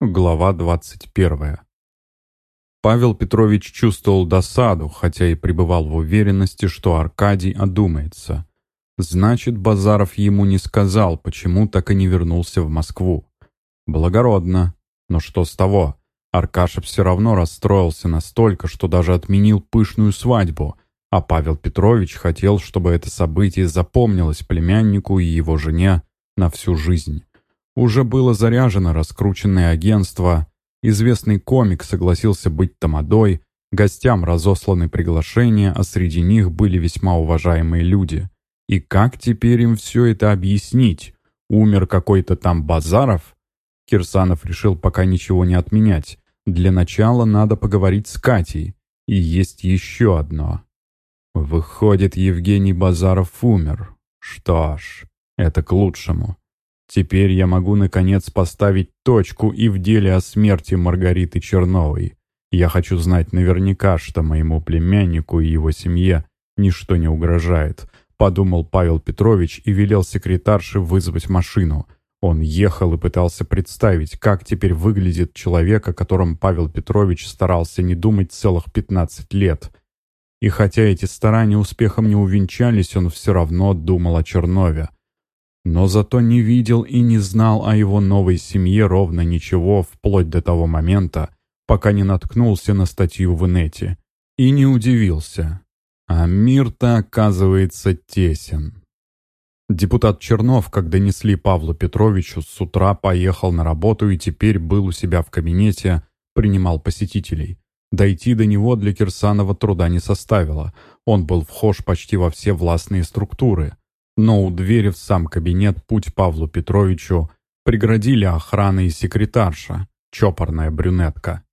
Глава 21. Павел Петрович чувствовал досаду, хотя и пребывал в уверенности, что Аркадий одумается. Значит, Базаров ему не сказал, почему так и не вернулся в Москву. Благородно. Но что с того? Аркаша все равно расстроился настолько, что даже отменил пышную свадьбу, а Павел Петрович хотел, чтобы это событие запомнилось племяннику и его жене на всю жизнь. Уже было заряжено раскрученное агентство, известный комик согласился быть тамадой, гостям разосланы приглашения, а среди них были весьма уважаемые люди. И как теперь им все это объяснить? Умер какой-то там Базаров? Кирсанов решил пока ничего не отменять. Для начала надо поговорить с Катей. И есть еще одно. Выходит, Евгений Базаров умер. Что ж, это к лучшему. Теперь я могу, наконец, поставить точку и в деле о смерти Маргариты Черновой. Я хочу знать наверняка, что моему племяннику и его семье ничто не угрожает», — подумал Павел Петрович и велел секретарше вызвать машину. Он ехал и пытался представить, как теперь выглядит человек, о котором Павел Петрович старался не думать целых 15 лет. И хотя эти старания успехом не увенчались, он все равно думал о Чернове но зато не видел и не знал о его новой семье ровно ничего вплоть до того момента, пока не наткнулся на статью в инете. И не удивился. А мир-то, оказывается, тесен. Депутат Чернов, когда несли Павлу Петровичу, с утра поехал на работу и теперь был у себя в кабинете, принимал посетителей. Дойти до него для Кирсанова труда не составило. Он был вхож почти во все властные структуры но у двери в сам кабинет путь Павлу Петровичу преградили охрана и секретарша, чопорная брюнетка.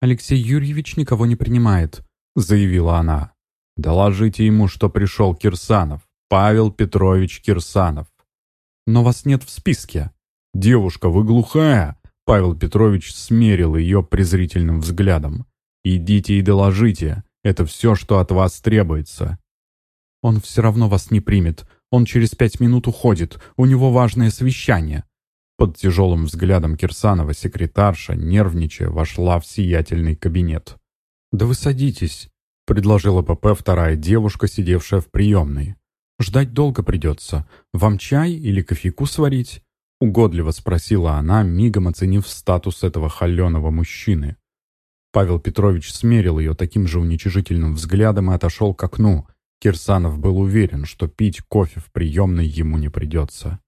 «Алексей Юрьевич никого не принимает», — заявила она. «Доложите ему, что пришел Кирсанов, Павел Петрович Кирсанов». «Но вас нет в списке». «Девушка, вы глухая?» Павел Петрович смерил ее презрительным взглядом. «Идите и доложите. Это все, что от вас требуется. Он все равно вас не примет. Он через пять минут уходит. У него важное совещание». Под тяжелым взглядом Кирсанова секретарша, нервничая, вошла в сиятельный кабинет. «Да вы садитесь», — предложила ПП вторая девушка, сидевшая в приемной. «Ждать долго придется. Вам чай или кофейку сварить?» Угодливо спросила она, мигом оценив статус этого холеного мужчины. Павел Петрович смерил ее таким же уничижительным взглядом и отошел к окну, Кирсанов был уверен, что пить кофе в приемной ему не придется.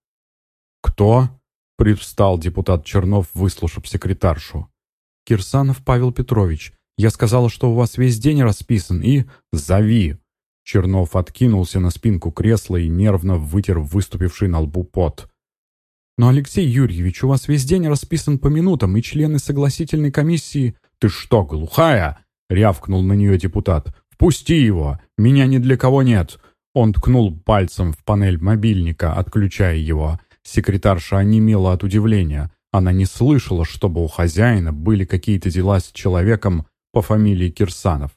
«Кто?» — привстал депутат Чернов, выслушав секретаршу. «Кирсанов Павел Петрович. Я сказала, что у вас весь день расписан, и...» «Зови!» Чернов откинулся на спинку кресла и нервно вытер выступивший на лбу пот. «Но, Алексей Юрьевич, у вас весь день расписан по минутам, и члены согласительной комиссии...» «Ты что, глухая?» — рявкнул на нее депутат. «Пусти его! Меня ни для кого нет!» Он ткнул пальцем в панель мобильника, отключая его. Секретарша онемела от удивления. Она не слышала, чтобы у хозяина были какие-то дела с человеком по фамилии Кирсанов.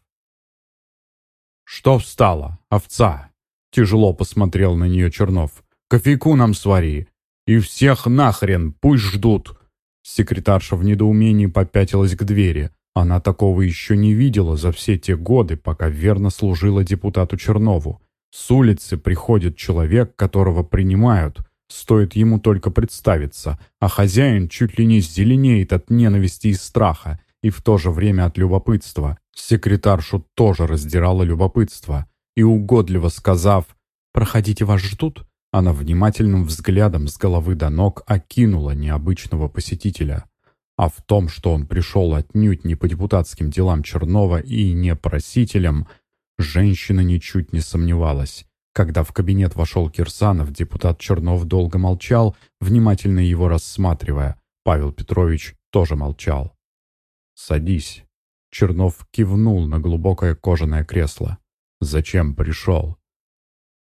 «Что встала, овца?» Тяжело посмотрел на нее Чернов. «Кофейку нам свари! И всех нахрен, пусть ждут!» Секретарша в недоумении попятилась к двери. Она такого еще не видела за все те годы, пока верно служила депутату Чернову. С улицы приходит человек, которого принимают, стоит ему только представиться, а хозяин чуть ли не зеленеет от ненависти и страха, и в то же время от любопытства. Секретаршу тоже раздирало любопытство, и угодливо сказав «Проходите, вас ждут», она внимательным взглядом с головы до ног окинула необычного посетителя. А в том, что он пришел отнюдь не по депутатским делам Чернова и не просителям, женщина ничуть не сомневалась. Когда в кабинет вошел Кирсанов, депутат Чернов долго молчал, внимательно его рассматривая. Павел Петрович тоже молчал. «Садись». Чернов кивнул на глубокое кожаное кресло. «Зачем пришел?»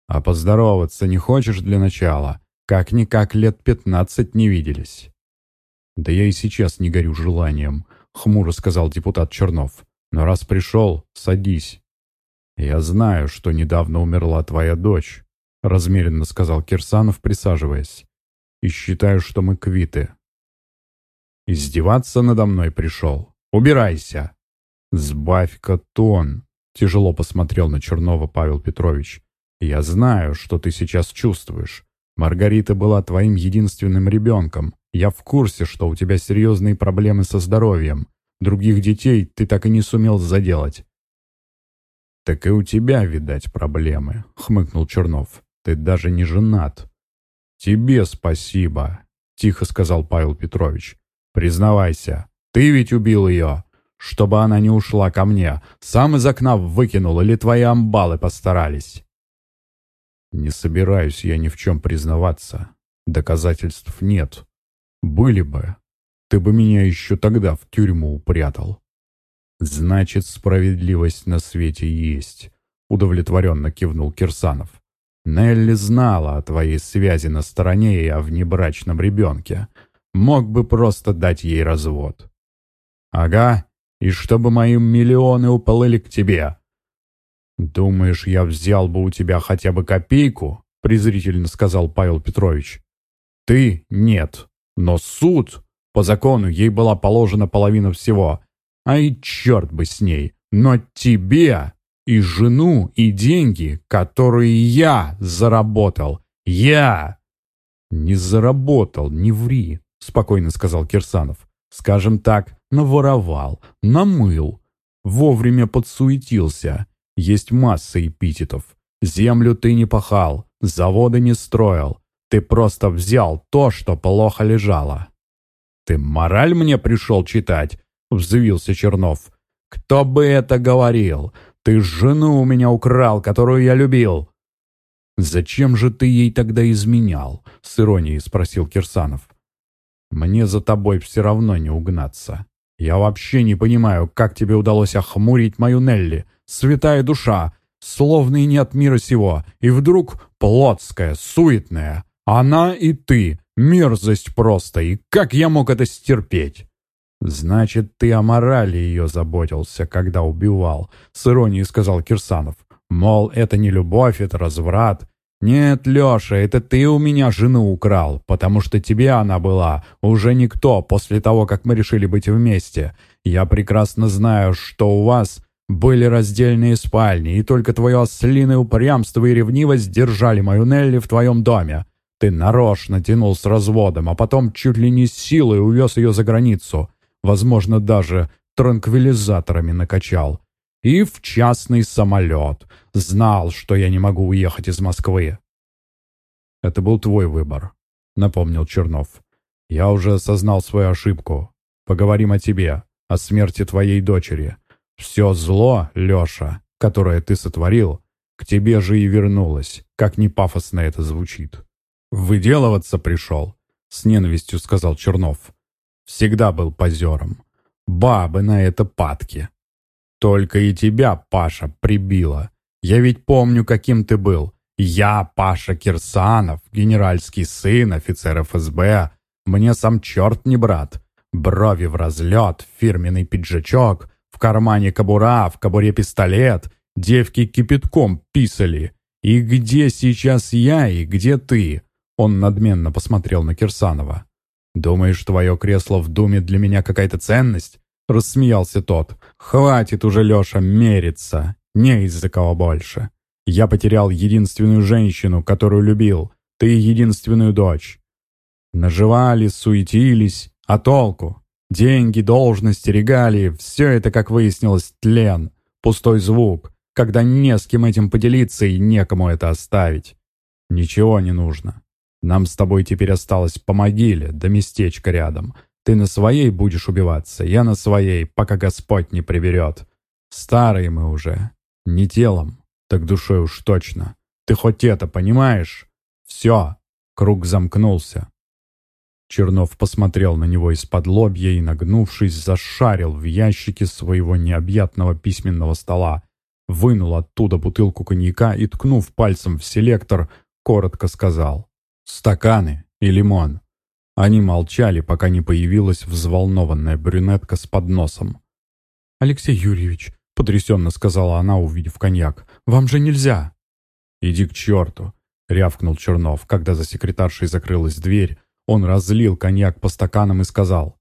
«А поздороваться не хочешь для начала? Как-никак лет пятнадцать не виделись». «Да я и сейчас не горю желанием», — хмуро сказал депутат Чернов. «Но раз пришел, садись». «Я знаю, что недавно умерла твоя дочь», — размеренно сказал Кирсанов, присаживаясь. «И считаю, что мы квиты». Издеваться надо мной пришел. Убирайся!» «Сбавь-ка тон!» — тяжело посмотрел на Чернова Павел Петрович. «Я знаю, что ты сейчас чувствуешь. Маргарита была твоим единственным ребенком. Я в курсе, что у тебя серьезные проблемы со здоровьем. Других детей ты так и не сумел заделать. «Так и у тебя, видать, проблемы», — хмыкнул Чернов. «Ты даже не женат». «Тебе спасибо», — тихо сказал Павел Петрович. «Признавайся, ты ведь убил ее, чтобы она не ушла ко мне. Сам из окна выкинул или твои амбалы постарались?» «Не собираюсь я ни в чем признаваться. Доказательств нет. Были бы. Ты бы меня еще тогда в тюрьму упрятал». «Значит, справедливость на свете есть», — удовлетворенно кивнул Кирсанов. «Нелли знала о твоей связи на стороне и о внебрачном ребенке. Мог бы просто дать ей развод». «Ага, и чтобы мои миллионы уплыли к тебе». «Думаешь, я взял бы у тебя хотя бы копейку?» — презрительно сказал Павел Петрович. «Ты — нет, но суд...» По закону ей была положена половина всего, а и черт бы с ней. Но тебе и жену, и деньги, которые я заработал. Я! Не заработал, не ври, спокойно сказал Кирсанов. Скажем так, наворовал, намыл. Вовремя подсуетился. Есть масса эпитетов. Землю ты не пахал, заводы не строил. Ты просто взял то, что плохо лежало. Ты мораль мне пришел читать? — взвился Чернов. «Кто бы это говорил? Ты жену у меня украл, которую я любил!» «Зачем же ты ей тогда изменял?» — с иронией спросил Кирсанов. «Мне за тобой все равно не угнаться. Я вообще не понимаю, как тебе удалось охмурить мою Нелли. Святая душа, словно и не от мира сего, и вдруг плотская, суетная. Она и ты, мерзость просто, и как я мог это стерпеть?» «Значит, ты о морали ее заботился, когда убивал», — с иронией сказал Кирсанов. «Мол, это не любовь, это разврат». «Нет, Леша, это ты у меня жену украл, потому что тебе она была уже никто после того, как мы решили быть вместе. Я прекрасно знаю, что у вас были раздельные спальни, и только твое ослиное упрямство и ревнивость держали мою Нелли в твоем доме. Ты нарочно тянул с разводом, а потом чуть ли не силой увез ее за границу возможно, даже транквилизаторами накачал. И в частный самолет. Знал, что я не могу уехать из Москвы. «Это был твой выбор», — напомнил Чернов. «Я уже осознал свою ошибку. Поговорим о тебе, о смерти твоей дочери. Все зло, Леша, которое ты сотворил, к тебе же и вернулось, как не пафосно это звучит». «Выделываться пришел», — с ненавистью сказал Чернов. Всегда был позером. Бабы на это падки. Только и тебя, Паша, прибило. Я ведь помню, каким ты был. Я, Паша Кирсанов, генеральский сын, офицер ФСБ. Мне сам черт не брат. Брови в разлет, фирменный пиджачок, в кармане кобура, в кобуре пистолет. Девки кипятком писали. И где сейчас я, и где ты? Он надменно посмотрел на Кирсанова. «Думаешь, твое кресло в Думе для меня какая-то ценность?» Рассмеялся тот. «Хватит уже, Леша, мериться. Не из-за кого больше. Я потерял единственную женщину, которую любил. Ты единственную дочь. Наживали, суетились. А толку? Деньги, должности, регалии — все это, как выяснилось, тлен. Пустой звук, когда не с кем этим поделиться и некому это оставить. Ничего не нужно. Нам с тобой теперь осталось по могиле, да местечко рядом. Ты на своей будешь убиваться, я на своей, пока Господь не приберет. Старые мы уже. Не телом, так душой уж точно. Ты хоть это понимаешь? Все, круг замкнулся. Чернов посмотрел на него из-под лобья и, нагнувшись, зашарил в ящике своего необъятного письменного стола, вынул оттуда бутылку коньяка и, ткнув пальцем в селектор, коротко сказал стаканы и лимон. Они молчали, пока не появилась взволнованная брюнетка с подносом. «Алексей Юрьевич», — потрясенно сказала она, увидев коньяк, — «вам же нельзя». «Иди к черту», — рявкнул Чернов, когда за секретаршей закрылась дверь. Он разлил коньяк по стаканам и сказал,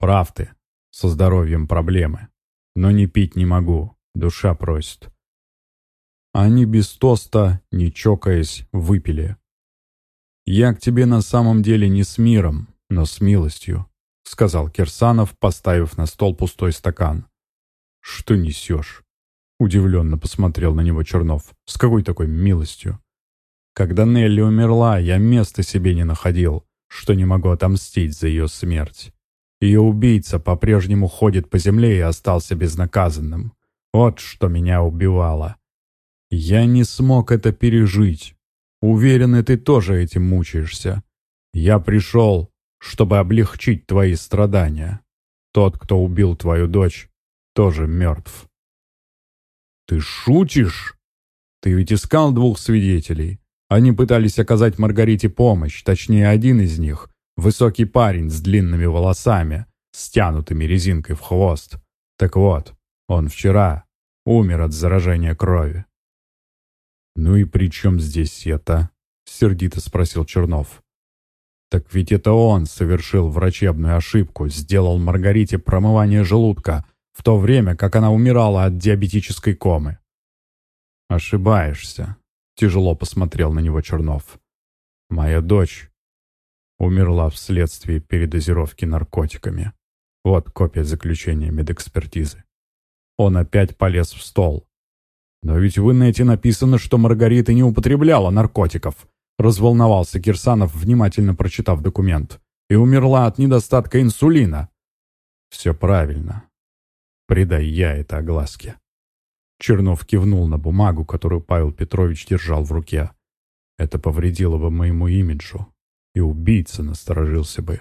Прав ты, со здоровьем проблемы. Но не пить не могу, душа просит. Они без тоста, не чокаясь, выпили. «Я к тебе на самом деле не с миром, но с милостью», — сказал Кирсанов, поставив на стол пустой стакан. «Что несешь?» — удивленно посмотрел на него Чернов. «С какой такой милостью?» «Когда Нелли умерла, я места себе не находил, что не могу отомстить за ее смерть. Ее убийца по-прежнему ходит по земле и остался безнаказанным. Вот что меня убивало. Я не смог это пережить. Уверен, и ты тоже этим мучаешься. Я пришел, чтобы облегчить твои страдания. Тот, кто убил твою дочь, тоже мертв. Ты шутишь? Ты ведь искал двух свидетелей. Они пытались оказать Маргарите помощь, точнее, один из них Высокий парень с длинными волосами, стянутыми резинкой в хвост. Так вот, он вчера умер от заражения крови. «Ну и при чем здесь это?» — сердито спросил Чернов. «Так ведь это он совершил врачебную ошибку, сделал Маргарите промывание желудка, в то время как она умирала от диабетической комы». «Ошибаешься», — тяжело посмотрел на него Чернов. «Моя дочь умерла вследствие передозировки наркотиками. Вот копия заключения медэкспертизы. Он опять полез в стол. «Но ведь в инете написано, что Маргарита не употребляла наркотиков», разволновался Кирсанов, внимательно прочитав документ. «И умерла от недостатка инсулина». «Все правильно. Придай я это огласке». Чернов кивнул на бумагу, которую Павел Петрович держал в руке. «Это повредило бы моему имиджу и убийца насторожился бы.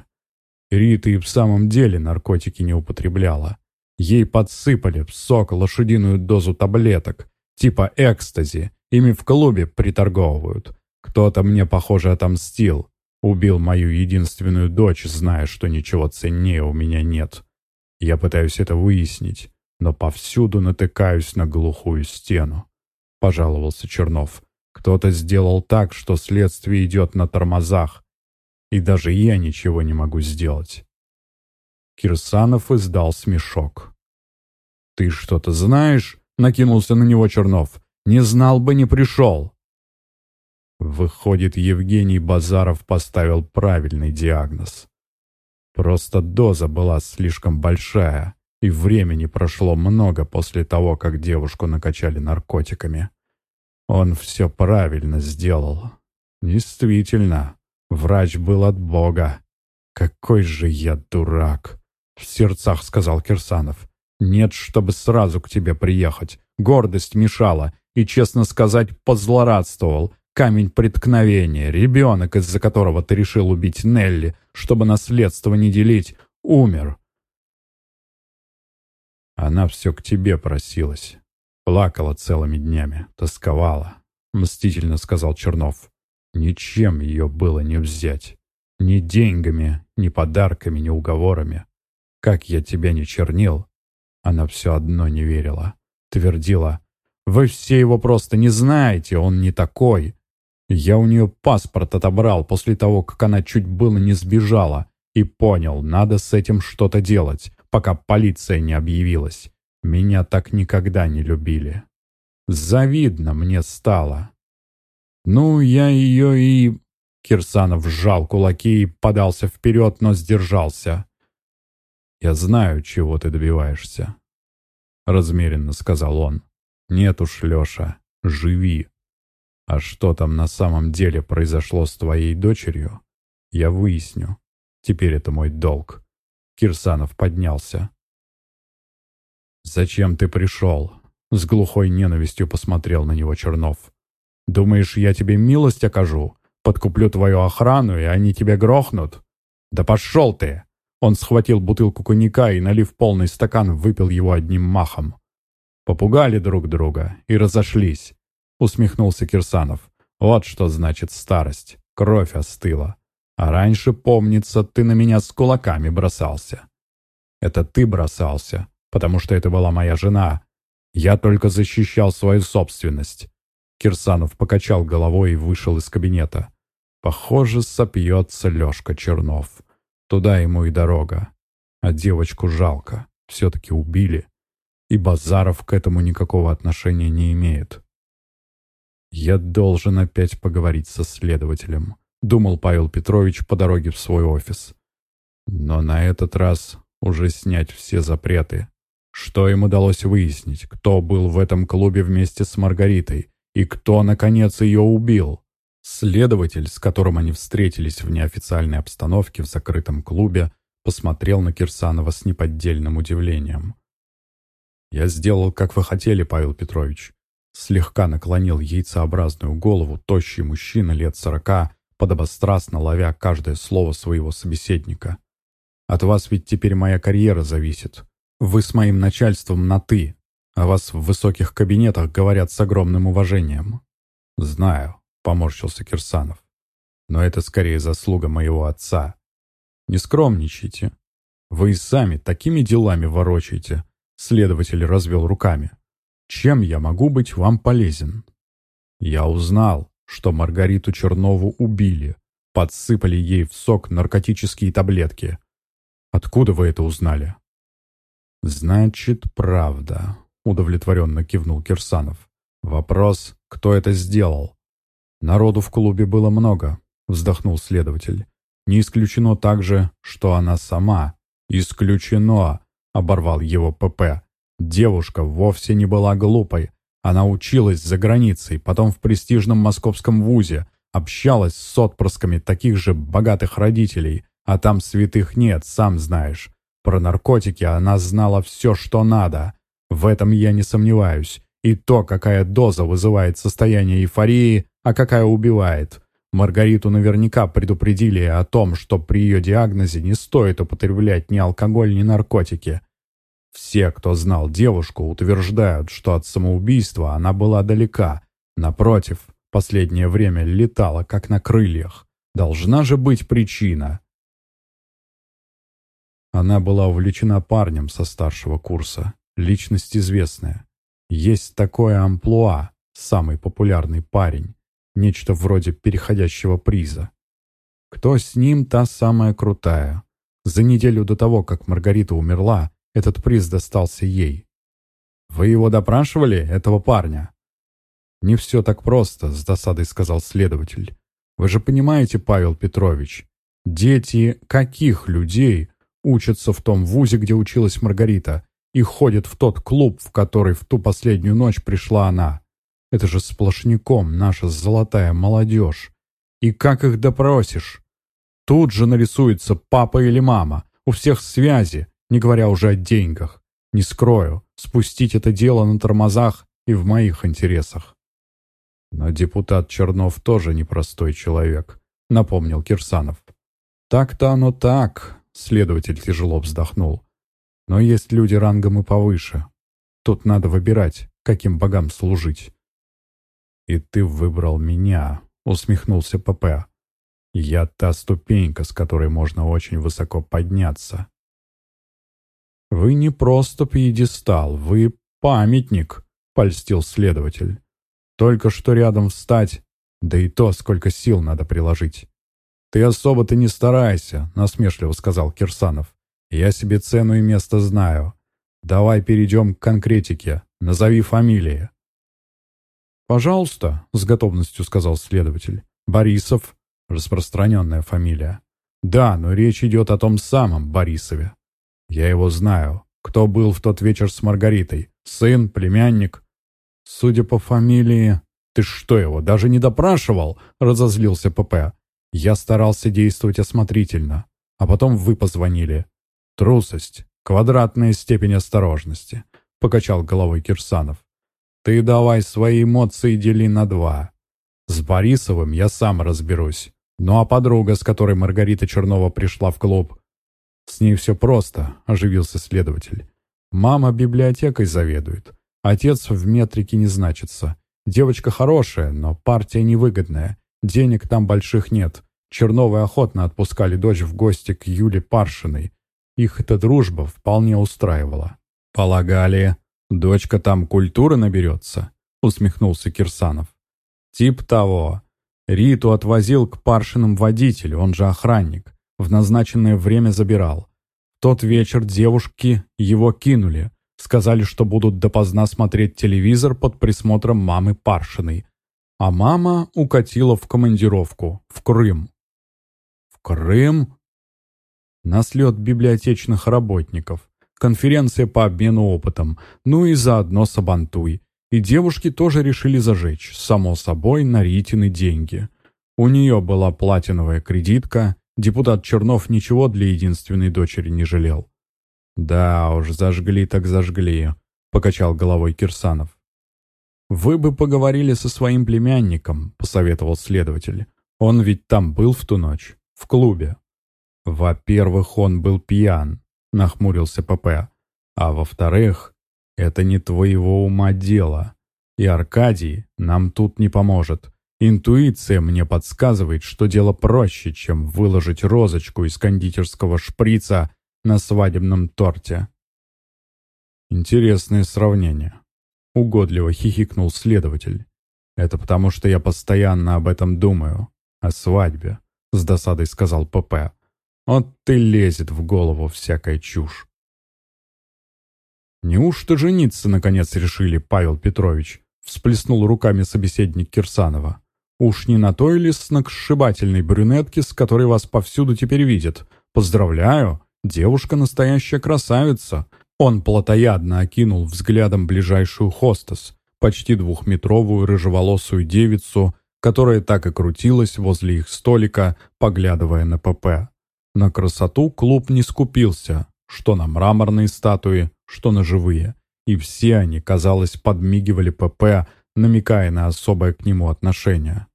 Рита и в самом деле наркотики не употребляла. Ей подсыпали в сок лошадиную дозу таблеток, типа экстази, ими в клубе приторговывают. Кто-то мне, похоже, отомстил. Убил мою единственную дочь, зная, что ничего ценнее у меня нет. Я пытаюсь это выяснить, но повсюду натыкаюсь на глухую стену. Пожаловался Чернов. Кто-то сделал так, что следствие идет на тормозах, и даже я ничего не могу сделать. Кирсанов издал смешок. «Ты что-то знаешь?» — накинулся на него Чернов. «Не знал бы, не пришел». Выходит, Евгений Базаров поставил правильный диагноз. Просто доза была слишком большая, и времени прошло много после того, как девушку накачали наркотиками. Он все правильно сделал. Действительно, Врач был от Бога. «Какой же я дурак!» — в сердцах сказал Кирсанов. «Нет, чтобы сразу к тебе приехать. Гордость мешала, и, честно сказать, позлорадствовал. Камень преткновения, ребенок, из-за которого ты решил убить Нелли, чтобы наследство не делить, умер. Она все к тебе просилась. Плакала целыми днями, тосковала, — мстительно сказал Чернов. Ничем ее было не взять. Ни деньгами, ни подарками, ни уговорами. Как я тебя не чернил, она все одно не верила. Твердила, вы все его просто не знаете, он не такой. Я у нее паспорт отобрал после того, как она чуть было не сбежала, и понял, надо с этим что-то делать, пока полиция не объявилась. Меня так никогда не любили. Завидно мне стало. «Ну, я ее и...» Кирсанов сжал кулаки и подался вперед, но сдержался. «Я знаю, чего ты добиваешься», — размеренно сказал он. «Нет уж, Леша, живи. А что там на самом деле произошло с твоей дочерью, я выясню. Теперь это мой долг». Кирсанов поднялся. «Зачем ты пришел?» С глухой ненавистью посмотрел на него Чернов. Думаешь, я тебе милость окажу? Подкуплю твою охрану, и они тебя грохнут? Да пошел ты!» Он схватил бутылку коньяка и, налив полный стакан, выпил его одним махом. «Попугали друг друга и разошлись», — усмехнулся Кирсанов. «Вот что значит старость. Кровь остыла. А раньше, помнится, ты на меня с кулаками бросался». «Это ты бросался, потому что это была моя жена. Я только защищал свою собственность. Кирсанов покачал головой и вышел из кабинета. Похоже, сопьется Лешка Чернов. Туда ему и дорога. А девочку жалко. Все-таки убили. И Базаров к этому никакого отношения не имеет. «Я должен опять поговорить со следователем», — думал Павел Петрович по дороге в свой офис. Но на этот раз уже снять все запреты. Что им удалось выяснить? Кто был в этом клубе вместе с Маргаритой? И кто, наконец, ее убил? Следователь, с которым они встретились в неофициальной обстановке в закрытом клубе, посмотрел на Кирсанова с неподдельным удивлением. «Я сделал, как вы хотели, Павел Петрович». Слегка наклонил яйцеобразную голову тощий мужчина лет сорока, подобострастно ловя каждое слово своего собеседника. «От вас ведь теперь моя карьера зависит. Вы с моим начальством на «ты», а вас в высоких кабинетах говорят с огромным уважением». «Знаю», — поморщился Кирсанов. «Но это скорее заслуга моего отца. Не скромничайте. Вы и сами такими делами ворочаете». Следователь развел руками. «Чем я могу быть вам полезен?» «Я узнал, что Маргариту Чернову убили, подсыпали ей в сок наркотические таблетки. Откуда вы это узнали?» «Значит, правда», — удовлетворенно кивнул Кирсанов. «Вопрос, кто это сделал?» «Народу в клубе было много», — вздохнул следователь. «Не исключено также, что она сама». «Исключено», — оборвал его ПП. «Девушка вовсе не была глупой. Она училась за границей, потом в престижном московском вузе, общалась с отпрысками таких же богатых родителей, а там святых нет, сам знаешь. Про наркотики она знала все, что надо. В этом я не сомневаюсь. И то, какая доза вызывает состояние эйфории, а какая убивает. Маргариту наверняка предупредили о том, что при ее диагнозе не стоит употреблять ни алкоголь, ни наркотики. Все, кто знал девушку, утверждают, что от самоубийства она была далека. Напротив, последнее время летала, как на крыльях. Должна же быть причина. Она была увлечена парнем со старшего курса. Личность известная. Есть такое амплуа, самый популярный парень. Нечто вроде переходящего приза. Кто с ним, та самая крутая. За неделю до того, как Маргарита умерла, этот приз достался ей. «Вы его допрашивали, этого парня?» «Не все так просто», — с досадой сказал следователь. «Вы же понимаете, Павел Петрович, дети каких людей учатся в том вузе, где училась Маргарита, и ходят в тот клуб, в который в ту последнюю ночь пришла она. Это же сплошняком наша золотая молодежь. И как их допросишь? Тут же нарисуется папа или мама, у всех связи, не говоря уже о деньгах. Не скрою, спустить это дело на тормозах и в моих интересах. Но депутат Чернов тоже непростой человек, напомнил Кирсанов. Так-то оно так, Следователь тяжело вздохнул. Но есть люди рангом и повыше. Тут надо выбирать, каким богам служить. «И ты выбрал меня», — усмехнулся ПП. «Я та ступенька, с которой можно очень высоко подняться». «Вы не просто пьедестал, вы памятник», — польстил следователь. «Только что рядом встать, да и то, сколько сил надо приложить. «Ты особо-то не старайся», — насмешливо сказал Кирсанов. «Я себе цену и место знаю. Давай перейдем к конкретике. Назови фамилии». «Пожалуйста», — с готовностью сказал следователь. «Борисов. Распространенная фамилия». «Да, но речь идет о том самом Борисове. Я его знаю. Кто был в тот вечер с Маргаритой? Сын, племянник?» «Судя по фамилии...» «Ты что его, даже не допрашивал?» — разозлился ПП. Я старался действовать осмотрительно, а потом вы позвонили. Трусость, квадратная степень осторожности, покачал головой Кирсанов. Ты давай свои эмоции дели на два. С Борисовым я сам разберусь. Ну а подруга, с которой Маргарита Чернова пришла в клуб? С ней все просто, оживился следователь. Мама библиотекой заведует. Отец в метрике не значится. Девочка хорошая, но партия невыгодная. Денег там больших нет. Черновы охотно отпускали дочь в гости к Юле Паршиной. Их эта дружба вполне устраивала. «Полагали, дочка там культуры наберется?» — усмехнулся Кирсанов. «Тип того. Риту отвозил к Паршиным водитель, он же охранник. В назначенное время забирал. тот вечер девушки его кинули. Сказали, что будут допоздна смотреть телевизор под присмотром мамы Паршиной. А мама укатила в командировку, в Крым. В Крым? На слет библиотечных работников. Конференция по обмену опытом. Ну и заодно Сабантуй. И девушки тоже решили зажечь, само собой, на Ритины деньги. У нее была платиновая кредитка, депутат Чернов ничего для единственной дочери не жалел. «Да уж, зажгли так зажгли», — покачал головой Кирсанов. «Вы бы поговорили со своим племянником», — посоветовал следователь. «Он ведь там был в ту ночь, в клубе». «Во-первых, он был пьян», — нахмурился ПП. «А во-вторых, это не твоего ума дело. И Аркадий нам тут не поможет. Интуиция мне подсказывает, что дело проще, чем выложить розочку из кондитерского шприца на свадебном торте. Интересное сравнение. Угодливо хихикнул следователь. Это потому, что я постоянно об этом думаю. О свадьбе, с досадой сказал ПП. Вот ты лезет в голову всякая чушь. «Неужто жениться, наконец, решили, Павел Петрович?» всплеснул руками собеседник Кирсанова. «Уж не на той ли сногсшибательной брюнетке, с которой вас повсюду теперь видят? Поздравляю! Девушка настоящая красавица!» Он плотоядно окинул взглядом ближайшую хостес, почти двухметровую рыжеволосую девицу, которая так и крутилась возле их столика, поглядывая на ПП. На красоту клуб не скупился, что на мраморные статуи, что на живые, и все они, казалось, подмигивали ПП, намекая на особое к нему отношение.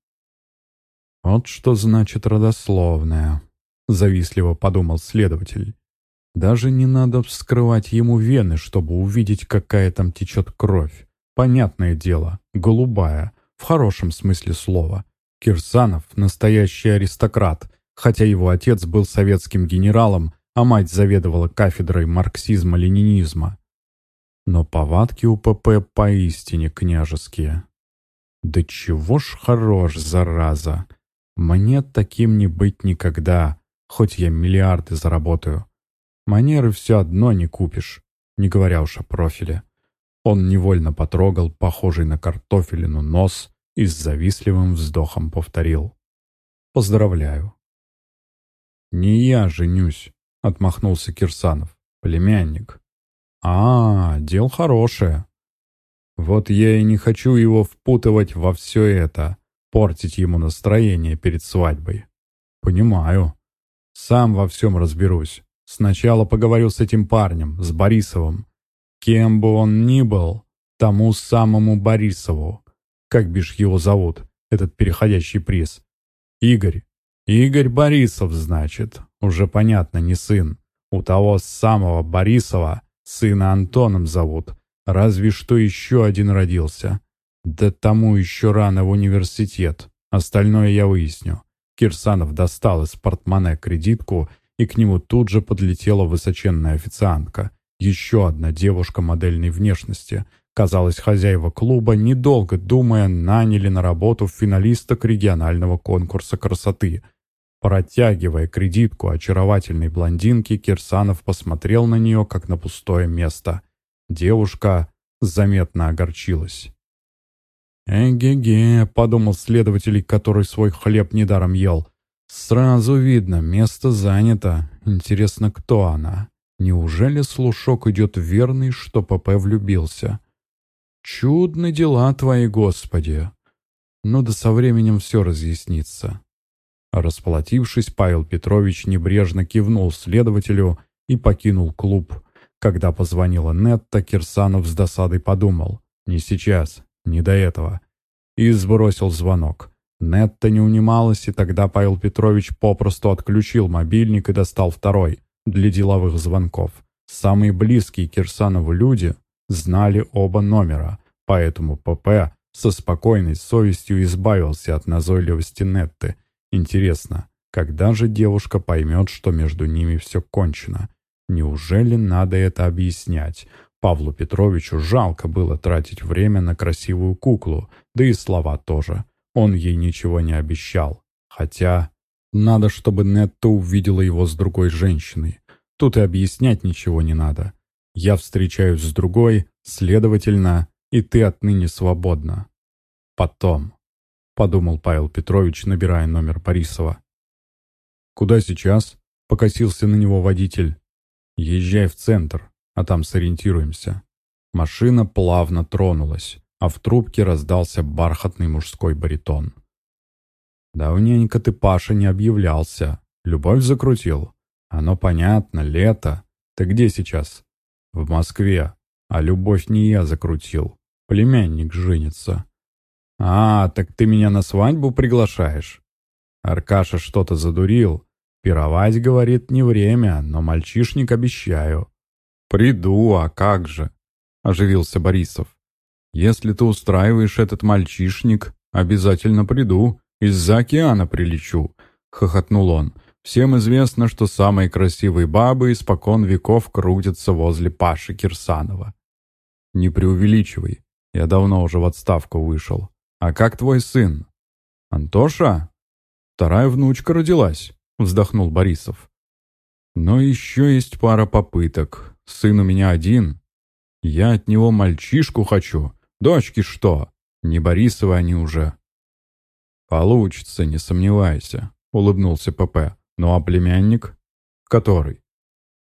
«Вот что значит родословное», — завистливо подумал следователь. «Даже не надо вскрывать ему вены, чтобы увидеть, какая там течет кровь. Понятное дело, голубая, в хорошем смысле слова. Кирсанов — настоящий аристократ, хотя его отец был советским генералом, а мать заведовала кафедрой марксизма-ленинизма. Но повадки у ПП поистине княжеские. Да чего ж хорош, зараза! Мне таким не быть никогда, хоть я миллиарды заработаю. Манеры все одно не купишь, не говоря уж о профиле. Он невольно потрогал похожий на картофелину нос и с завистливым вздохом повторил. «Поздравляю». «Не я женюсь», — отмахнулся Кирсанов. «Племянник». «А, дел хорошее. Вот я и не хочу его впутывать во все это, портить ему настроение перед свадьбой. Понимаю. Сам во всем разберусь. Сначала поговорю с этим парнем, с Борисовым. Кем бы он ни был, тому самому Борисову. Как бишь его зовут, этот переходящий приз? Игорь. Игорь Борисов, значит. Уже понятно, не сын. У того самого Борисова сына Антоном зовут. Разве что еще один родился. Да тому еще рано в университет. Остальное я выясню. Кирсанов достал из портмоне кредитку, и к нему тут же подлетела высоченная официантка. Еще одна девушка модельной внешности. Казалось, хозяева клуба, недолго думая, наняли на работу финалисток регионального конкурса красоты. Протягивая кредитку очаровательной блондинке, Кирсанов посмотрел на нее, как на пустое место. Девушка заметно огорчилась. «Эге-ге», — подумал следователь, который свой хлеб недаром ел. «Сразу видно, место занято. Интересно, кто она? Неужели слушок идет верный, что ПП влюбился? Чудны дела твои, Господи!» Ну да со временем все разъяснится. Расплатившись, Павел Петрович небрежно кивнул следователю и покинул клуб. Когда позвонила Нетта, Кирсанов с досадой подумал. «Не сейчас, не до этого. И сбросил звонок. Нетта не унималась, и тогда Павел Петрович попросту отключил мобильник и достал второй, для деловых звонков. Самые близкие Кирсанову люди знали оба номера, поэтому ПП со спокойной совестью избавился от назойливости Нетты. Интересно, когда же девушка поймет, что между ними все кончено? Неужели надо это объяснять? Павлу Петровичу жалко было тратить время на красивую куклу, да и слова тоже. Он ей ничего не обещал. Хотя, надо, чтобы Нетта увидела его с другой женщиной. Тут и объяснять ничего не надо. Я встречаюсь с другой, следовательно, и ты отныне свободна. Потом, — подумал Павел Петрович, набирая номер Борисова. «Куда сейчас?» — покосился на него водитель. «Езжай в центр, а там сориентируемся». Машина плавно тронулась, а в трубке раздался бархатный мужской баритон. «Давненько ты, Паша, не объявлялся. Любовь закрутил. Оно понятно, лето. Ты где сейчас?» «В Москве. А любовь не я закрутил. Племянник женится». «А, так ты меня на свадьбу приглашаешь?» Аркаша что-то задурил. Пировать, говорит, не время, но мальчишник обещаю. «Приду, а как же?» — оживился Борисов. «Если ты устраиваешь этот мальчишник, обязательно приду. Из-за океана прилечу», — хохотнул он. «Всем известно, что самые красивые бабы испокон веков крутятся возле Паши Кирсанова». «Не преувеличивай. Я давно уже в отставку вышел. А как твой сын?» «Антоша?» «Вторая внучка родилась», — вздохнул Борисов. «Но еще есть пара попыток. Сын у меня один. Я от него мальчишку хочу. Дочки что? Не Борисовы они уже». «Получится, не сомневайся», — улыбнулся ПП. «Ну а племянник?» «Который?»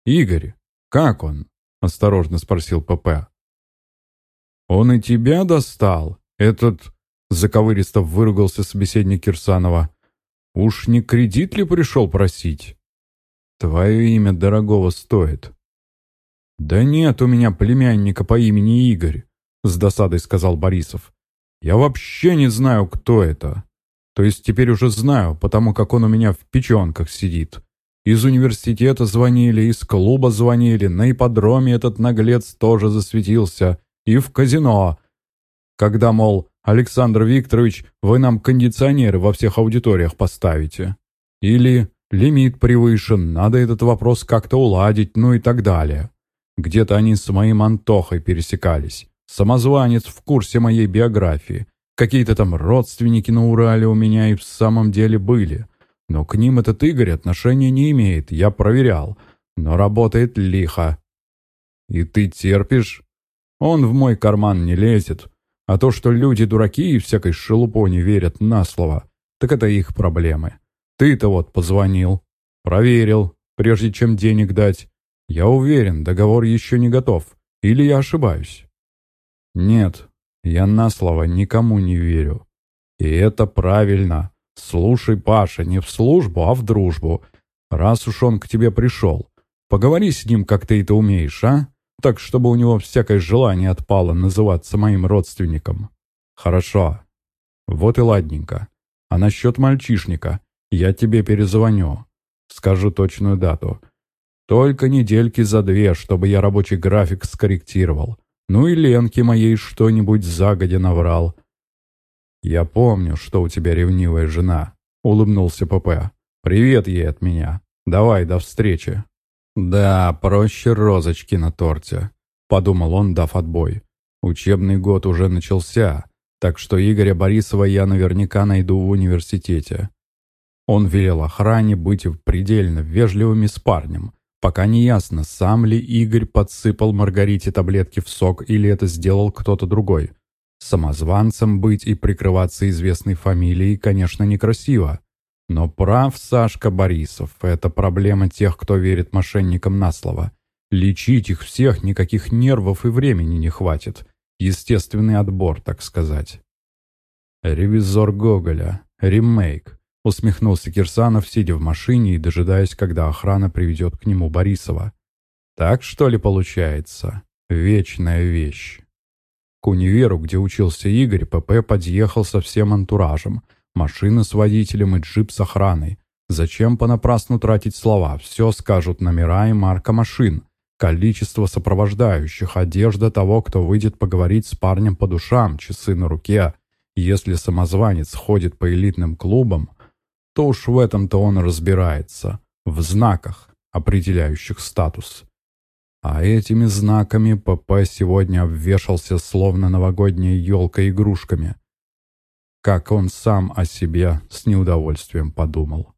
«Игорь. Как он?» — осторожно спросил ПП. «Он и тебя достал? Этот...» — заковыристо выругался собеседник Кирсанова. Уж не кредит ли пришел просить? Твое имя дорогого стоит. Да нет у меня племянника по имени Игорь, с досадой сказал Борисов. Я вообще не знаю, кто это. То есть теперь уже знаю, потому как он у меня в печенках сидит. Из университета звонили, из клуба звонили, на ипподроме этот наглец тоже засветился, и в казино. Когда, мол, Александр Викторович, вы нам кондиционеры во всех аудиториях поставите. Или лимит превышен, надо этот вопрос как-то уладить, ну и так далее. Где-то они с моим Антохой пересекались. Самозванец в курсе моей биографии. Какие-то там родственники на Урале у меня и в самом деле были. Но к ним этот Игорь отношения не имеет, я проверял. Но работает лихо. И ты терпишь? Он в мой карман не лезет. А то, что люди дураки и всякой шелупоне верят на слово, так это их проблемы. Ты-то вот позвонил, проверил, прежде чем денег дать. Я уверен, договор еще не готов. Или я ошибаюсь? Нет, я на слово никому не верю. И это правильно. Слушай, Паша, не в службу, а в дружбу. Раз уж он к тебе пришел, поговори с ним, как ты это умеешь, а? Так, чтобы у него всякое желание отпало называться моим родственником. Хорошо. Вот и ладненько. А насчет мальчишника я тебе перезвоню. Скажу точную дату. Только недельки за две, чтобы я рабочий график скорректировал. Ну и Ленке моей что-нибудь загодя наврал. «Я помню, что у тебя ревнивая жена», — улыбнулся ПП. «Привет ей от меня. Давай, до встречи». «Да, проще розочки на торте», — подумал он, дав отбой. «Учебный год уже начался, так что Игоря Борисова я наверняка найду в университете». Он велел охране быть предельно вежливыми с парнем, пока не ясно, сам ли Игорь подсыпал Маргарите таблетки в сок или это сделал кто-то другой. Самозванцем быть и прикрываться известной фамилией, конечно, некрасиво. Но прав Сашка Борисов, это проблема тех, кто верит мошенникам на слово. Лечить их всех никаких нервов и времени не хватит. Естественный отбор, так сказать. «Ревизор Гоголя. Ремейк», — усмехнулся Кирсанов, сидя в машине и дожидаясь, когда охрана приведет к нему Борисова. «Так, что ли, получается? Вечная вещь». К универу, где учился Игорь, ПП подъехал со всем антуражем — Машина с водителем и джип с охраной. Зачем понапрасну тратить слова? Все скажут номера и марка машин. Количество сопровождающих, одежда того, кто выйдет поговорить с парнем по душам, часы на руке. Если самозванец ходит по элитным клубам, то уж в этом-то он разбирается. В знаках, определяющих статус. А этими знаками ПП сегодня обвешался словно новогодняя елка игрушками как он сам о себе с неудовольствием подумал.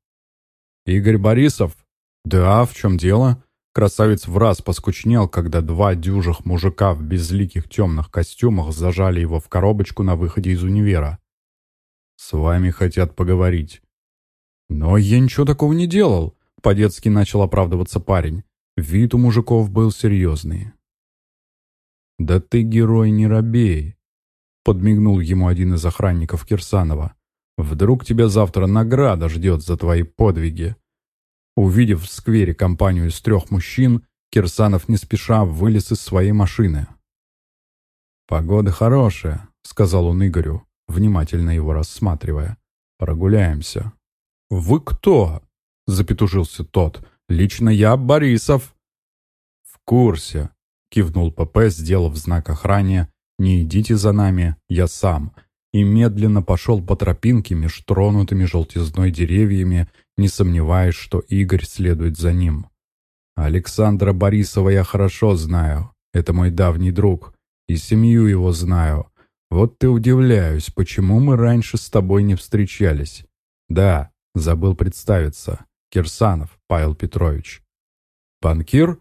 «Игорь Борисов?» «Да, в чем дело?» Красавец в раз поскучнел, когда два дюжих мужика в безликих темных костюмах зажали его в коробочку на выходе из универа. «С вами хотят поговорить». «Но я ничего такого не делал», — по-детски начал оправдываться парень. Вид у мужиков был серьезный. «Да ты герой не робей», — подмигнул ему один из охранников Кирсанова. «Вдруг тебя завтра награда ждет за твои подвиги». Увидев в сквере компанию из трех мужчин, Кирсанов не спеша вылез из своей машины. «Погода хорошая», — сказал он Игорю, внимательно его рассматривая. «Прогуляемся». «Вы кто?» — запетужился тот. «Лично я Борисов». «В курсе», — кивнул ПП, сделав знак охране «Не идите за нами, я сам», и медленно пошел по тропинке меж тронутыми желтизной деревьями, не сомневаясь, что Игорь следует за ним. «Александра Борисова я хорошо знаю, это мой давний друг, и семью его знаю. Вот ты удивляюсь, почему мы раньше с тобой не встречались. Да, забыл представиться, Кирсанов Павел Петрович». «Банкир?»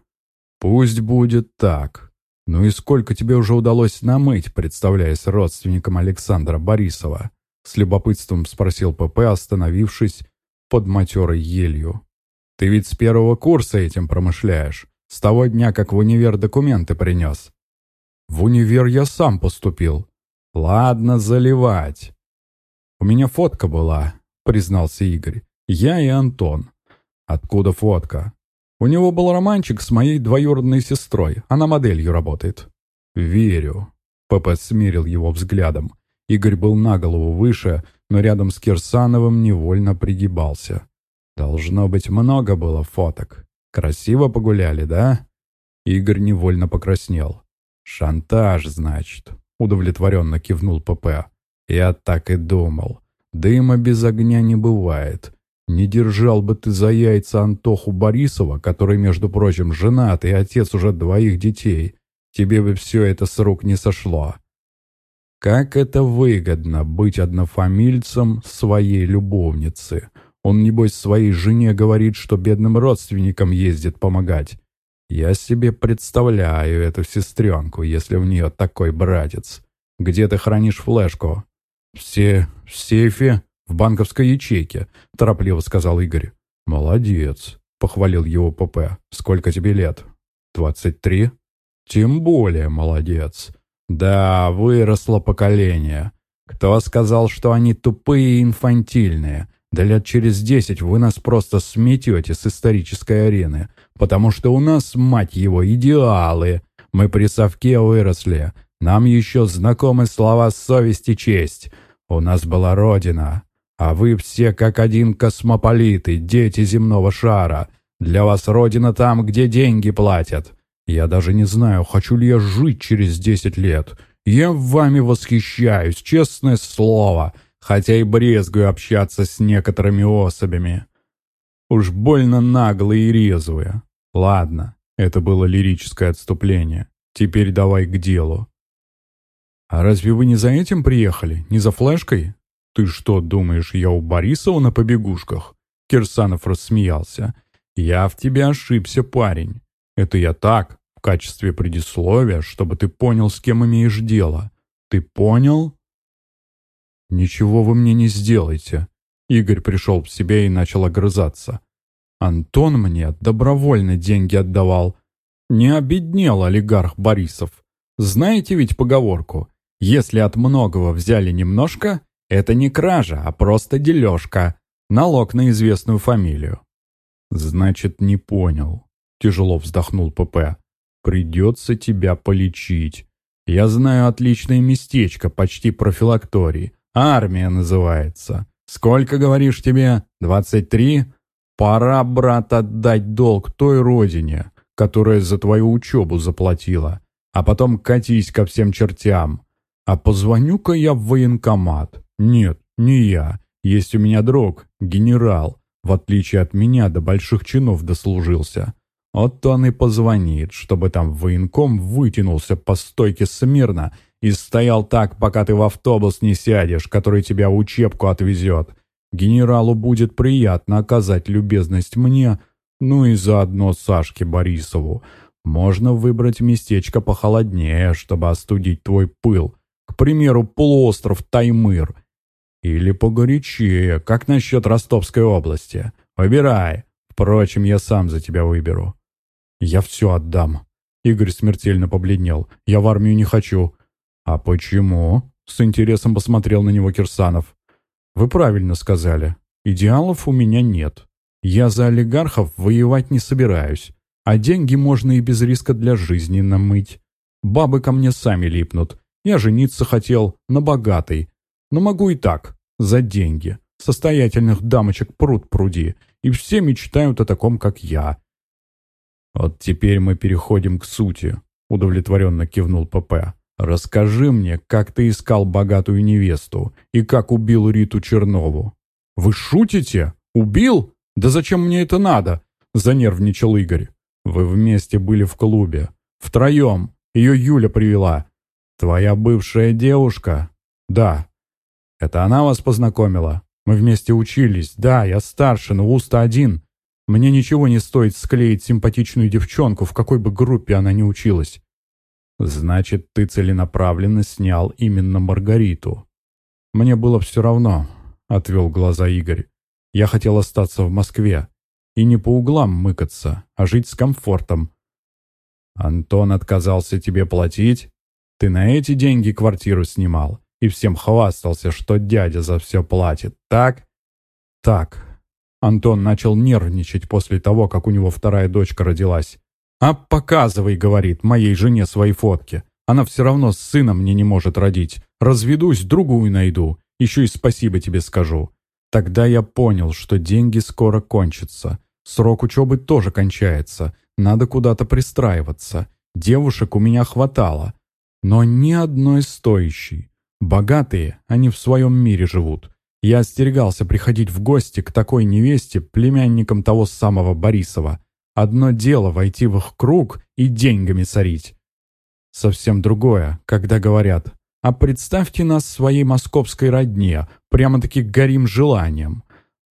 «Пусть будет так. Ну и сколько тебе уже удалось намыть, представляясь родственником Александра Борисова?» С любопытством спросил ПП, остановившись под матерой елью. «Ты ведь с первого курса этим промышляешь, с того дня, как в универ документы принес». «В универ я сам поступил». «Ладно, заливать». «У меня фотка была», — признался Игорь. «Я и Антон». «Откуда фотка?» У него был романчик с моей двоюродной сестрой. Она моделью работает». «Верю», — ПП смирил его взглядом. Игорь был на голову выше, но рядом с Кирсановым невольно пригибался. «Должно быть, много было фоток. Красиво погуляли, да?» Игорь невольно покраснел. «Шантаж, значит», — удовлетворенно кивнул ПП. «Я так и думал. Дыма без огня не бывает. Не держал бы ты за яйца Антоху Борисова, который, между прочим, женат и отец уже двоих детей. Тебе бы все это с рук не сошло. Как это выгодно быть однофамильцем своей любовницы. Он, небось, своей жене говорит, что бедным родственникам ездит помогать. Я себе представляю эту сестренку, если в нее такой братец. Где ты хранишь флешку? Все в сейфе? «В банковской ячейке», — торопливо сказал Игорь. «Молодец», — похвалил его ПП. «Сколько тебе лет?» «Двадцать три?» «Тем более молодец. Да, выросло поколение. Кто сказал, что они тупые и инфантильные? Да лет через десять вы нас просто сметете с исторической арены, потому что у нас, мать его, идеалы. Мы при совке выросли. Нам еще знакомы слова «совесть» и «честь». У нас была родина, а вы все как один космополиты, дети земного шара. Для вас родина там, где деньги платят. Я даже не знаю, хочу ли я жить через десять лет. Я вами восхищаюсь, честное слово, хотя и брезгую общаться с некоторыми особями. Уж больно наглые и резвые. Ладно, это было лирическое отступление. Теперь давай к делу. «А разве вы не за этим приехали? Не за флешкой?» «Ты что, думаешь, я у Борисова на побегушках?» Кирсанов рассмеялся. «Я в тебя ошибся, парень. Это я так, в качестве предисловия, чтобы ты понял, с кем имеешь дело. Ты понял?» «Ничего вы мне не сделаете». Игорь пришел в себя и начал огрызаться. «Антон мне добровольно деньги отдавал. Не обеднел олигарх Борисов. Знаете ведь поговорку? Если от многого взяли немножко, это не кража, а просто дележка. Налог на известную фамилию. Значит, не понял. Тяжело вздохнул ПП. Придется тебя полечить. Я знаю отличное местечко, почти профилакторий. Армия называется. Сколько, говоришь тебе? Двадцать три? Пора, брат, отдать долг той родине, которая за твою учебу заплатила. А потом катись ко всем чертям. А позвоню-ка я в военкомат. «Нет, не я. Есть у меня друг, генерал. В отличие от меня, до больших чинов дослужился. Вот он и позвонит, чтобы там военком вытянулся по стойке смирно и стоял так, пока ты в автобус не сядешь, который тебя в учебку отвезет. Генералу будет приятно оказать любезность мне, Ну и заодно Сашке Борисову. Можно выбрать местечко похолоднее, чтобы остудить твой пыл. К примеру, полуостров Таймыр. Или погорячее, как насчет Ростовской области. Выбирай. Впрочем, я сам за тебя выберу. Я все отдам. Игорь смертельно побледнел. Я в армию не хочу. А почему? С интересом посмотрел на него Кирсанов. Вы правильно сказали. Идеалов у меня нет. Я за олигархов воевать не собираюсь. А деньги можно и без риска для жизни намыть. Бабы ко мне сами липнут. Я жениться хотел на богатой. Но могу и так, за деньги. Состоятельных дамочек пруд пруди. И все мечтают о таком, как я. Вот теперь мы переходим к сути, удовлетворенно кивнул ПП. Расскажи мне, как ты искал богатую невесту и как убил Риту Чернову. Вы шутите? Убил? Да зачем мне это надо? Занервничал Игорь. Вы вместе были в клубе. Втроем. Ее Юля привела. Твоя бывшая девушка? Да. Это она вас познакомила? Мы вместе учились. Да, я старше, но уста один. Мне ничего не стоит склеить симпатичную девчонку, в какой бы группе она ни училась. Значит, ты целенаправленно снял именно Маргариту. Мне было все равно, — отвел глаза Игорь. Я хотел остаться в Москве. И не по углам мыкаться, а жить с комфортом. Антон отказался тебе платить? Ты на эти деньги квартиру снимал и всем хвастался, что дядя за все платит, так? Так. Антон начал нервничать после того, как у него вторая дочка родилась. «А показывай, — говорит, — моей жене свои фотки. Она все равно с сыном мне не может родить. Разведусь, другую найду. Еще и спасибо тебе скажу. Тогда я понял, что деньги скоро кончатся. Срок учебы тоже кончается. Надо куда-то пристраиваться. Девушек у меня хватало. Но ни одной стоящей. Богатые, они в своем мире живут. Я остерегался приходить в гости к такой невесте, племянникам того самого Борисова. Одно дело войти в их круг и деньгами царить. Совсем другое, когда говорят «А представьте нас своей московской родне, прямо-таки горим желанием».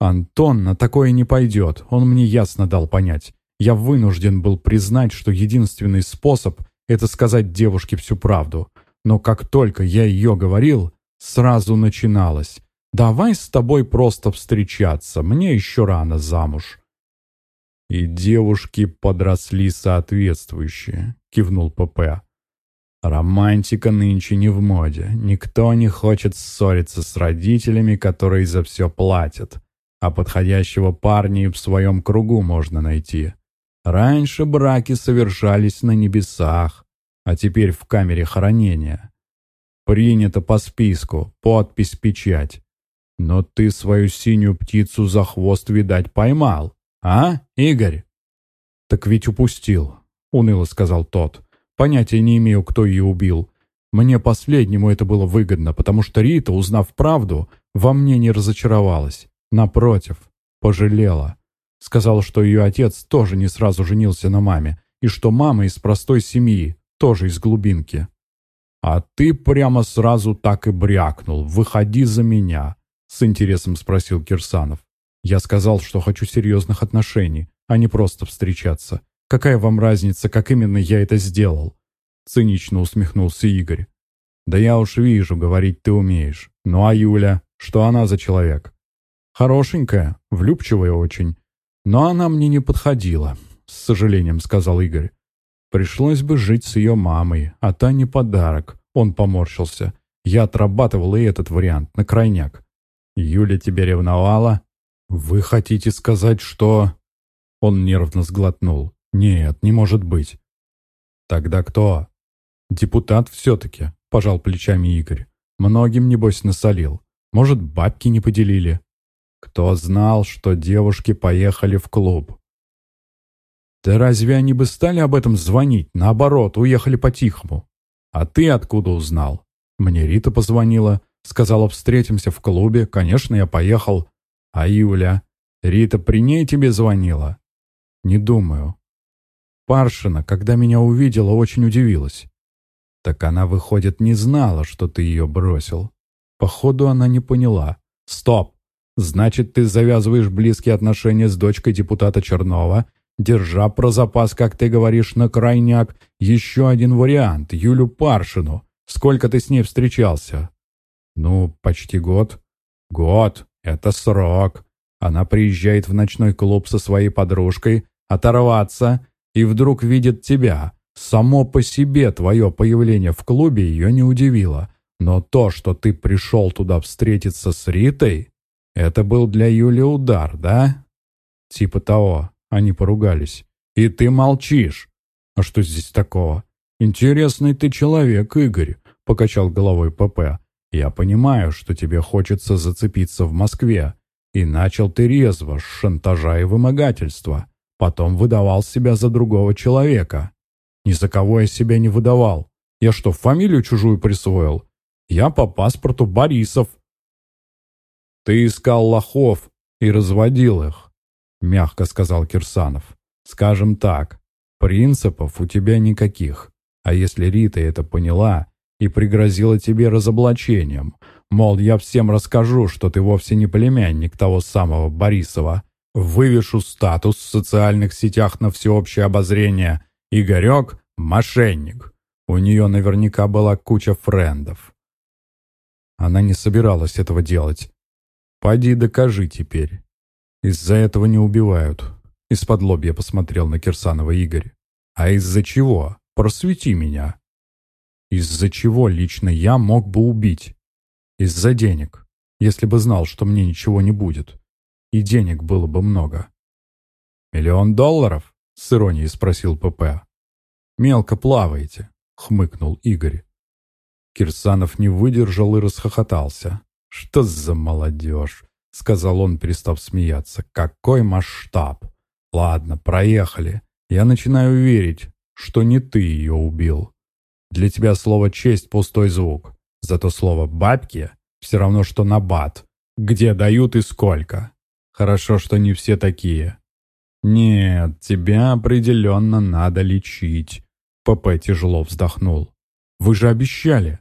Антон на такое не пойдет, он мне ясно дал понять. Я вынужден был признать, что единственный способ — это сказать девушке всю правду. Но как только я ее говорил, сразу начиналось. «Давай с тобой просто встречаться, мне еще рано замуж». «И девушки подросли соответствующие», — кивнул ПП. «Романтика нынче не в моде. Никто не хочет ссориться с родителями, которые за все платят а подходящего парня и в своем кругу можно найти. Раньше браки совершались на небесах, а теперь в камере хоронения. Принято по списку, подпись, печать. Но ты свою синюю птицу за хвост, видать, поймал, а, Игорь? Так ведь упустил, уныло сказал тот. Понятия не имею, кто ее убил. Мне последнему это было выгодно, потому что Рита, узнав правду, во мне не разочаровалась. Напротив, пожалела. Сказала, что ее отец тоже не сразу женился на маме, и что мама из простой семьи, тоже из глубинки. «А ты прямо сразу так и брякнул. Выходи за меня», — с интересом спросил Кирсанов. Я сказал, что хочу серьезных отношений, а не просто встречаться. Какая вам разница, как именно я это сделал?» Цинично усмехнулся Игорь. «Да я уж вижу, говорить ты умеешь. Ну а Юля, что она за человек?» Хорошенькая, влюбчивая очень. Но она мне не подходила, с сожалением сказал Игорь. Пришлось бы жить с ее мамой, а та не подарок. Он поморщился. Я отрабатывал и этот вариант, на крайняк. Юля тебя ревновала? Вы хотите сказать, что... Он нервно сглотнул. Нет, не может быть. Тогда кто? Депутат все-таки, пожал плечами Игорь. Многим, небось, насолил. Может, бабки не поделили. Кто знал, что девушки поехали в клуб? Да разве они бы стали об этом звонить? Наоборот, уехали по-тихому. А ты откуда узнал? Мне Рита позвонила, сказала, встретимся в клубе. Конечно, я поехал. А Юля? Рита при ней тебе звонила? Не думаю. Паршина, когда меня увидела, очень удивилась. Так она, выходит, не знала, что ты ее бросил. Походу, она не поняла. Стоп! Значит, ты завязываешь близкие отношения с дочкой депутата Чернова, держа про запас, как ты говоришь, на крайняк, еще один вариант, Юлю Паршину. Сколько ты с ней встречался? Ну, почти год. Год. Это срок. Она приезжает в ночной клуб со своей подружкой, оторваться, и вдруг видит тебя. Само по себе твое появление в клубе ее не удивило. Но то, что ты пришел туда встретиться с Ритой, это был для Юли удар, да? Типа того. Они поругались. И ты молчишь. А что здесь такого? Интересный ты человек, Игорь, покачал головой ПП. Я понимаю, что тебе хочется зацепиться в Москве. И начал ты резво, с шантажа и вымогательства. Потом выдавал себя за другого человека. Ни за кого я себя не выдавал. Я что, фамилию чужую присвоил? Я по паспорту Борисов. Ты искал лохов и разводил их, мягко сказал Кирсанов. Скажем так, принципов у тебя никаких. А если Рита это поняла и пригрозила тебе разоблачением, мол, я всем расскажу, что ты вовсе не племянник того самого Борисова, вывешу статус в социальных сетях на всеобщее обозрение – Игорек — мошенник. У нее наверняка была куча френдов. Она не собиралась этого делать. Пойди докажи теперь. Из-за этого не убивают. Из-под лобья посмотрел на Кирсанова Игорь. А из-за чего? Просвети меня. Из-за чего лично я мог бы убить? Из-за денег. Если бы знал, что мне ничего не будет. И денег было бы много. Миллион долларов? — с иронией спросил ПП. «Мелко плаваете», — хмыкнул Игорь. Кирсанов не выдержал и расхохотался. «Что за молодежь?» — сказал он, перестав смеяться. «Какой масштаб! Ладно, проехали. Я начинаю верить, что не ты ее убил. Для тебя слово «честь» — пустой звук. Зато слово «бабки» все равно, что «набат». Где дают и сколько. Хорошо, что не все такие. «Нет, тебя определенно надо лечить», — ПП тяжело вздохнул. «Вы же обещали».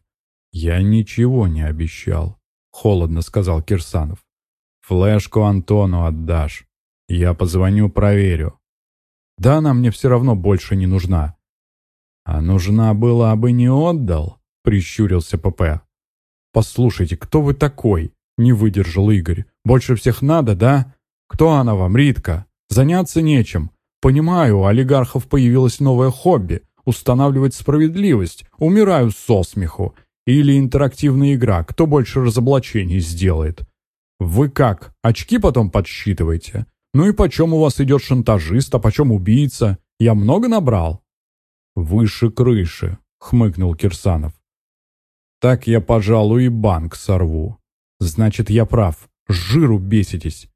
«Я ничего не обещал», — холодно сказал Кирсанов. «Флешку Антону отдашь. Я позвоню, проверю». «Да она мне все равно больше не нужна». «А нужна была бы не отдал», — прищурился ПП. «Послушайте, кто вы такой?» — не выдержал Игорь. «Больше всех надо, да? Кто она вам, Ритка?» Заняться нечем. Понимаю, у олигархов появилось новое хобби – устанавливать справедливость. Умираю со смеху. Или интерактивная игра, кто больше разоблачений сделает. Вы как, очки потом подсчитываете? Ну и почем у вас идет шантажист, а почем убийца? Я много набрал? Выше крыши, хмыкнул Кирсанов. Так я, пожалуй, и банк сорву. Значит, я прав. Жиру беситесь.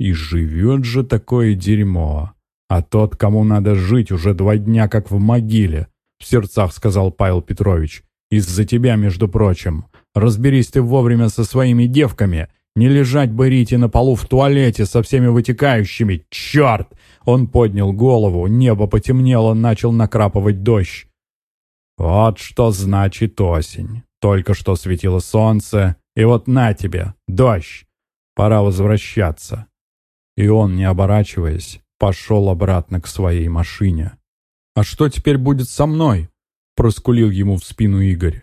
И живет же такое дерьмо. А тот, кому надо жить, уже два дня как в могиле, в сердцах сказал Павел Петрович. Из-за тебя, между прочим. Разберись ты вовремя со своими девками. Не лежать бы Рите на полу в туалете со всеми вытекающими. Черт! Он поднял голову, небо потемнело, начал накрапывать дождь. Вот что значит осень. Только что светило солнце, и вот на тебе, дождь. Пора возвращаться. И он, не оборачиваясь, пошел обратно к своей машине. «А что теперь будет со мной?» — проскулил ему в спину Игорь.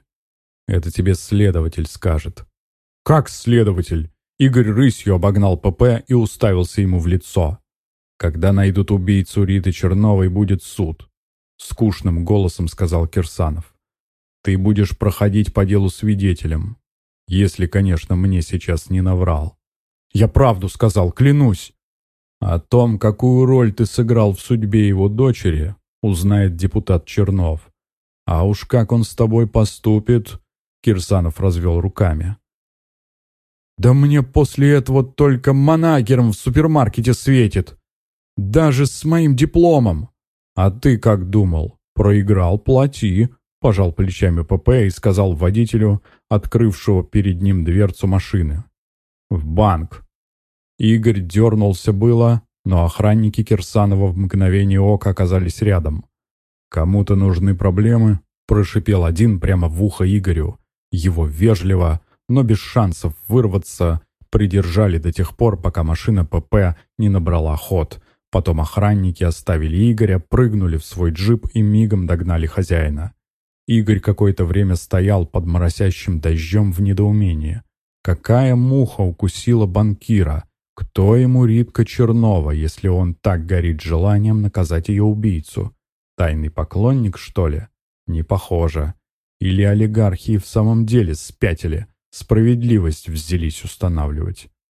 «Это тебе следователь скажет». «Как следователь?» Игорь рысью обогнал ПП и уставился ему в лицо. «Когда найдут убийцу Риты Черновой, будет суд», — скучным голосом сказал Кирсанов. «Ты будешь проходить по делу свидетелем, если, конечно, мне сейчас не наврал». «Я правду сказал, клянусь!» О том, какую роль ты сыграл в судьбе его дочери, узнает депутат Чернов. А уж как он с тобой поступит, Кирсанов развел руками. Да мне после этого только манагером в супермаркете светит. Даже с моим дипломом. А ты как думал? Проиграл, плати. Пожал плечами ПП и сказал водителю, открывшего перед ним дверцу машины. В банк. Игорь дернулся было, но охранники Кирсанова в мгновение ока оказались рядом. «Кому-то нужны проблемы?» – прошипел один прямо в ухо Игорю. Его вежливо, но без шансов вырваться, Придержали до тех пор, пока машина ПП не набрала ход. Потом охранники оставили Игоря, прыгнули в свой джип и мигом догнали хозяина. Игорь какое-то время стоял под моросящим дождем в недоумении. Какая муха укусила банкира? Кто ему Ритка Чернова, если он так горит желанием наказать ее убийцу? Тайный поклонник, что ли? Не похоже. Или олигархи в самом деле спятили, справедливость взялись устанавливать.